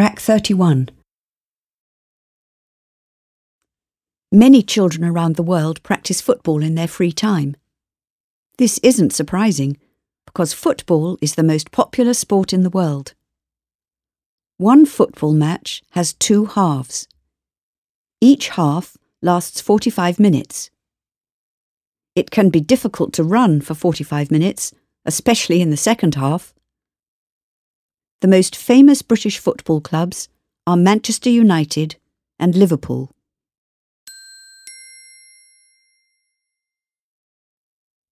Track 31. Many children around the world practice football in their free time. This isn't surprising, because football is the most popular sport in the world. One football match has two halves. Each half lasts 45 minutes. It can be difficult to run for 45 minutes, especially in the second half. The most famous British football clubs are Manchester United and Liverpool.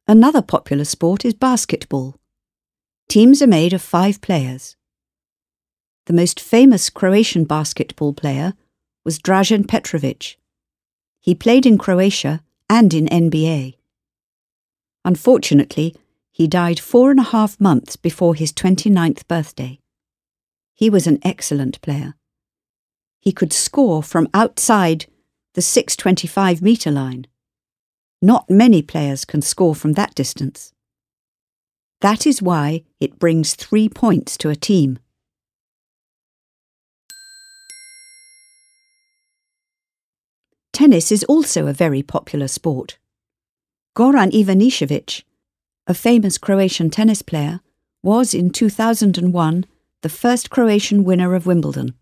Another popular sport is basketball. Teams are made of five players. The most famous Croatian basketball player was Dražen Petrovic. He played in Croatia and in NBA. Unfortunately, he died four and a half months before his 29th birthday. He was an excellent player. He could score from outside the 625 metre line. Not many players can score from that distance. That is why it brings three points to a team. Tennis is also a very popular sport. Goran Ivanišević, a famous Croatian tennis player, was in 2001 the first Croatian winner of Wimbledon.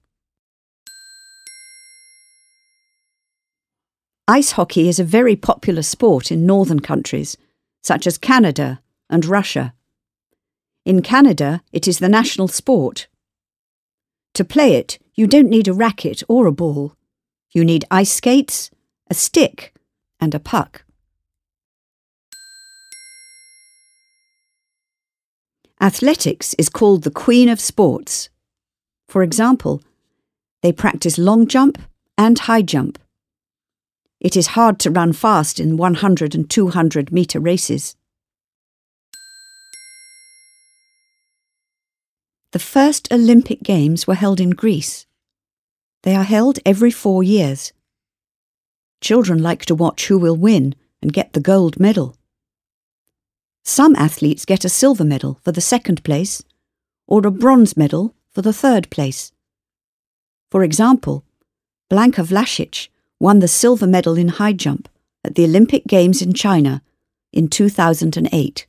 Ice hockey is a very popular sport in northern countries, such as Canada and Russia. In Canada, it is the national sport. To play it, you don't need a racket or a ball. You need ice skates, a stick, and a puck. Athletics is called the queen of sports. For example, they practice long jump and high jump. It is hard to run fast in 100 and 200 metre races. The first Olympic Games were held in Greece. They are held every four years. Children like to watch who will win and get the gold medal. Some athletes get a silver medal for the second place or a bronze medal for the third place. For example, Blanka Vlasic won the silver medal in high jump at the Olympic Games in China in 2008.